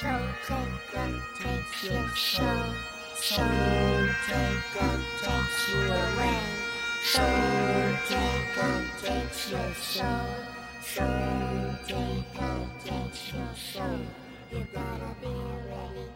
手这个这些手，手这个这些味，手这个这些手，手这个这些手，You gotta be ready.